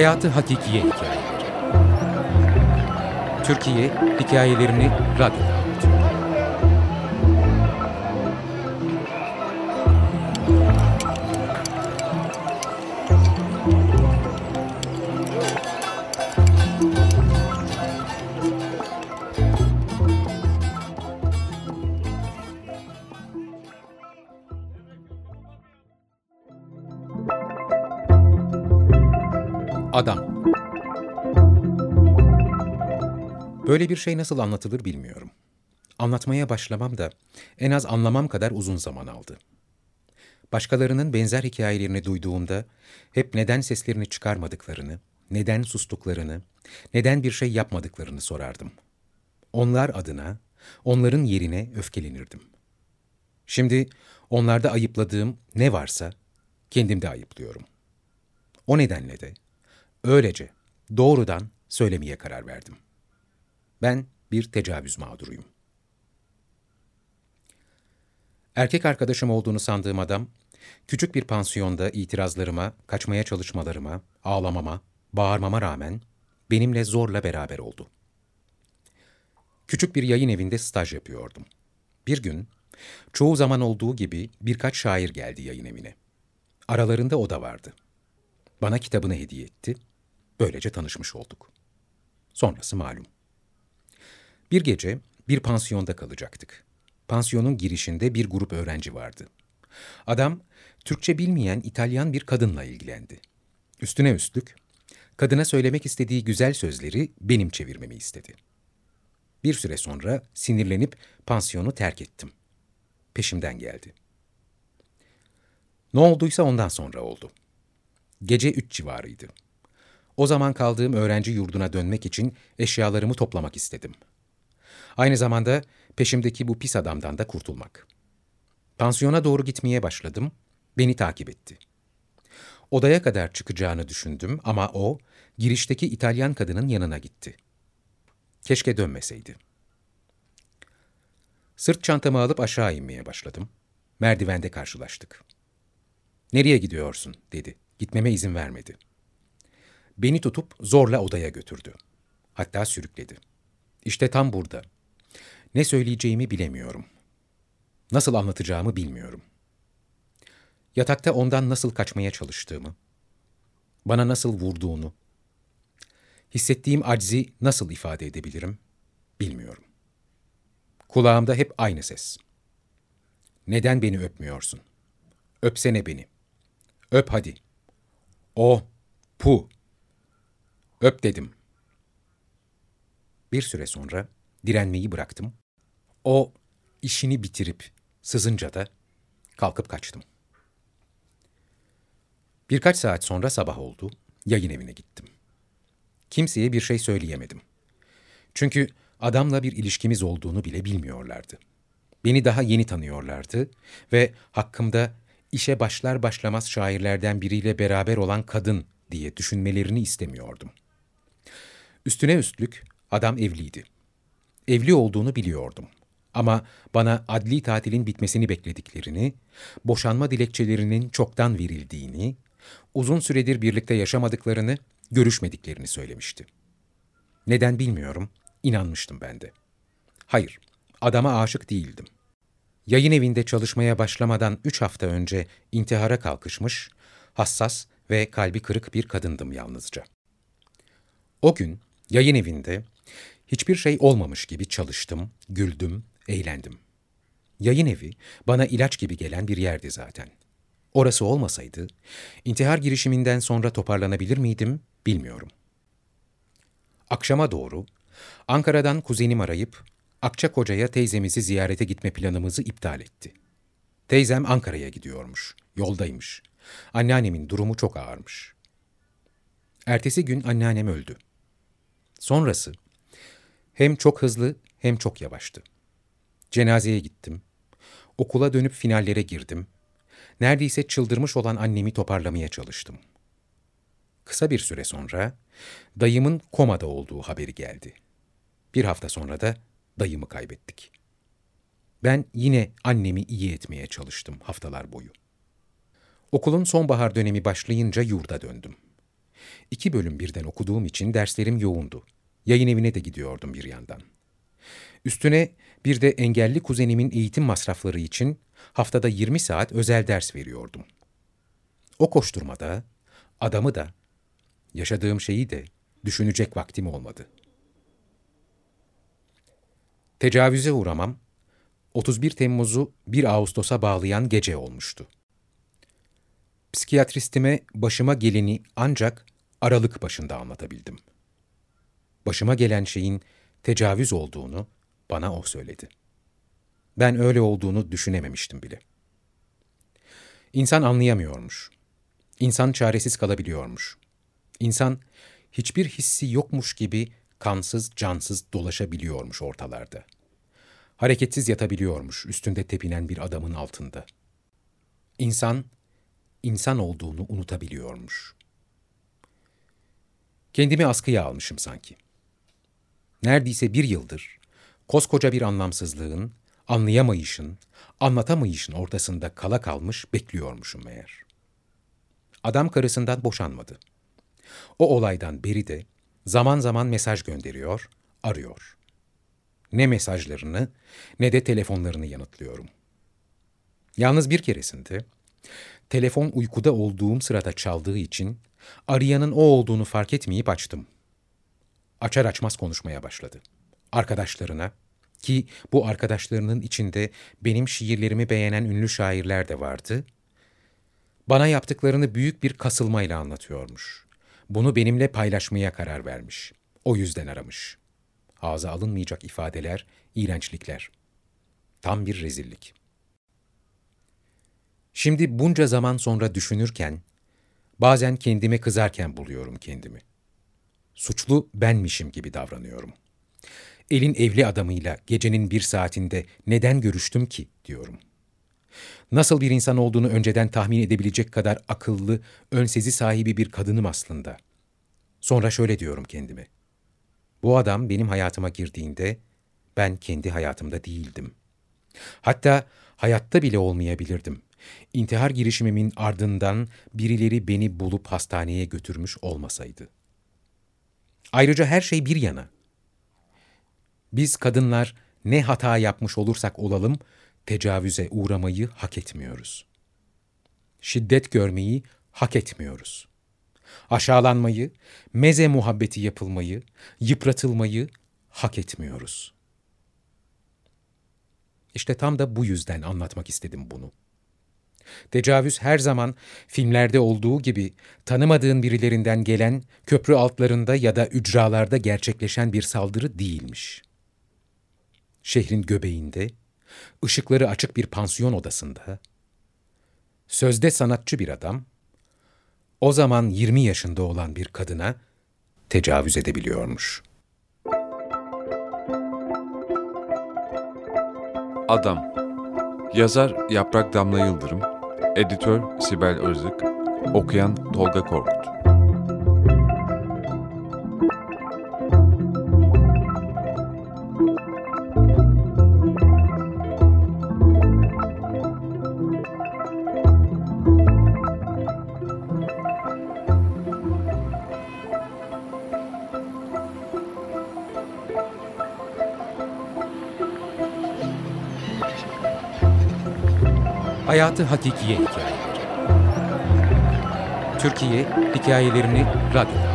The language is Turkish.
Hayatı Hakikiye Hikayeleri Türkiye hikayelerini radyoda Adam Böyle bir şey nasıl anlatılır bilmiyorum. Anlatmaya başlamam da en az anlamam kadar uzun zaman aldı. Başkalarının benzer hikayelerini duyduğumda hep neden seslerini çıkarmadıklarını, neden sustuklarını, neden bir şey yapmadıklarını sorardım. Onlar adına, onların yerine öfkelenirdim. Şimdi onlarda ayıpladığım ne varsa kendimde ayıplıyorum. O nedenle de öylece doğrudan söylemeye karar verdim. Ben bir tecavüz mağduruyum. Erkek arkadaşım olduğunu sandığım adam, küçük bir pansiyonda itirazlarıma, kaçmaya çalışmalarıma, ağlamama, bağırmama rağmen benimle zorla beraber oldu. Küçük bir yayın evinde staj yapıyordum. Bir gün, çoğu zaman olduğu gibi birkaç şair geldi yayın evine. Aralarında o da vardı. Bana kitabını hediye etti. Böylece tanışmış olduk. Sonrası malum. Bir gece bir pansiyonda kalacaktık. Pansiyonun girişinde bir grup öğrenci vardı. Adam, Türkçe bilmeyen İtalyan bir kadınla ilgilendi. Üstüne üstlük, kadına söylemek istediği güzel sözleri benim çevirmemi istedi. Bir süre sonra sinirlenip pansiyonu terk ettim. Peşimden geldi. Ne olduysa ondan sonra oldu. Gece üç civarıydı. O zaman kaldığım öğrenci yurduna dönmek için eşyalarımı toplamak istedim. Aynı zamanda peşimdeki bu pis adamdan da kurtulmak. Pansiyona doğru gitmeye başladım, beni takip etti. Odaya kadar çıkacağını düşündüm ama o, girişteki İtalyan kadının yanına gitti. Keşke dönmeseydi. Sırt çantamı alıp aşağı inmeye başladım. Merdivende karşılaştık. ''Nereye gidiyorsun?'' dedi. Gitmeme izin vermedi. Beni tutup zorla odaya götürdü. Hatta sürükledi. İşte tam burada. Ne söyleyeceğimi bilemiyorum. Nasıl anlatacağımı bilmiyorum. Yatakta ondan nasıl kaçmaya çalıştığımı, bana nasıl vurduğunu, hissettiğim aczi nasıl ifade edebilirim bilmiyorum. Kulağımda hep aynı ses. Neden beni öpmüyorsun? Öpsene beni. Öp hadi. O, pu. Öp dedim. Bir süre sonra direnmeyi bıraktım. O işini bitirip sızınca da kalkıp kaçtım. Birkaç saat sonra sabah oldu, yayın evine gittim. Kimseye bir şey söyleyemedim. Çünkü adamla bir ilişkimiz olduğunu bile bilmiyorlardı. Beni daha yeni tanıyorlardı ve hakkımda işe başlar başlamaz şairlerden biriyle beraber olan kadın diye düşünmelerini istemiyordum. Üstüne üstlük adam evliydi. Evli olduğunu biliyordum. Ama bana adli tatilin bitmesini beklediklerini, boşanma dilekçelerinin çoktan verildiğini, uzun süredir birlikte yaşamadıklarını, görüşmediklerini söylemişti. Neden bilmiyorum, inanmıştım ben de. Hayır, adama aşık değildim. Yayın evinde çalışmaya başlamadan üç hafta önce intihara kalkışmış, hassas ve kalbi kırık bir kadındım yalnızca. O gün yayın evinde hiçbir şey olmamış gibi çalıştım, güldüm, eğlendim. Yayın evi bana ilaç gibi gelen bir yerdi zaten. Orası olmasaydı, intihar girişiminden sonra toparlanabilir miydim bilmiyorum. Akşama doğru Ankara'dan kuzenim arayıp Akçakoca'ya teyzemizi ziyarete gitme planımızı iptal etti. Teyzem Ankara'ya gidiyormuş, yoldaymış. Anneannemin durumu çok ağırmış. Ertesi gün anneannem öldü. Sonrası hem çok hızlı hem çok yavaştı. Cenazeye gittim. Okula dönüp finallere girdim. Neredeyse çıldırmış olan annemi toparlamaya çalıştım. Kısa bir süre sonra dayımın komada olduğu haberi geldi. Bir hafta sonra da dayımı kaybettik. Ben yine annemi iyi etmeye çalıştım haftalar boyu. Okulun sonbahar dönemi başlayınca yurda döndüm. İki bölüm birden okuduğum için derslerim yoğundu. Yayın evine de gidiyordum bir yandan. Üstüne bir de engelli kuzenimin eğitim masrafları için haftada 20 saat özel ders veriyordum. O koşturmada adamı da, yaşadığım şeyi de düşünecek vaktim olmadı. Tecavüze uğramam, 31 Temmuz'u 1 Ağustos'a bağlayan gece olmuştu. Psikiyatristime başıma geleni ancak Aralık başında anlatabildim. Başıma gelen şeyin tecavüz olduğunu bana o söyledi. Ben öyle olduğunu düşünememiştim bile. İnsan anlayamıyormuş. İnsan çaresiz kalabiliyormuş. İnsan hiçbir hissi yokmuş gibi kansız, cansız dolaşabiliyormuş ortalarda. Hareketsiz yatabiliyormuş üstünde tepinen bir adamın altında. İnsan, insan olduğunu unutabiliyormuş. Kendimi askıya almışım sanki. Neredeyse bir yıldır koskoca bir anlamsızlığın, anlayamayışın, anlatamayışın ortasında kala kalmış bekliyormuşum meğer. Adam karısından boşanmadı. O olaydan beri de zaman zaman mesaj gönderiyor, arıyor. Ne mesajlarını ne de telefonlarını yanıtlıyorum. Yalnız bir keresinde telefon uykuda olduğum sırada çaldığı için arayanın o olduğunu fark etmeyip açtım. Açar açmaz konuşmaya başladı. Arkadaşlarına ki bu arkadaşlarının içinde benim şiirlerimi beğenen ünlü şairler de vardı. Bana yaptıklarını büyük bir kasılmayla anlatıyormuş. Bunu benimle paylaşmaya karar vermiş. O yüzden aramış. Ağza alınmayacak ifadeler, iğrençlikler. Tam bir rezillik. Şimdi bunca zaman sonra düşünürken, bazen kendime kızarken buluyorum kendimi. Suçlu benmişim gibi davranıyorum. Elin evli adamıyla gecenin bir saatinde neden görüştüm ki diyorum. Nasıl bir insan olduğunu önceden tahmin edebilecek kadar akıllı, önsezi sahibi bir kadınım aslında. Sonra şöyle diyorum kendime. Bu adam benim hayatıma girdiğinde ben kendi hayatımda değildim. Hatta hayatta bile olmayabilirdim. İntihar girişimimin ardından birileri beni bulup hastaneye götürmüş olmasaydı. Ayrıca her şey bir yana. Biz kadınlar ne hata yapmış olursak olalım, tecavüze uğramayı hak etmiyoruz. Şiddet görmeyi hak etmiyoruz. Aşağılanmayı, meze muhabbeti yapılmayı, yıpratılmayı hak etmiyoruz. İşte tam da bu yüzden anlatmak istedim bunu. Tecavüz her zaman filmlerde olduğu gibi tanımadığın birilerinden gelen köprü altlarında ya da ücralarda gerçekleşen bir saldırı değilmiş. Şehrin göbeğinde, ışıkları açık bir pansiyon odasında, sözde sanatçı bir adam, o zaman 20 yaşında olan bir kadına tecavüz edebiliyormuş. Adam. Yazar Yaprak Damla Yıldırım. Editör Sibel Özlık Okuyan Tolga Korkut Hayatı Hakikiye Hikayeleri Türkiye Hikayelerini Radyo'da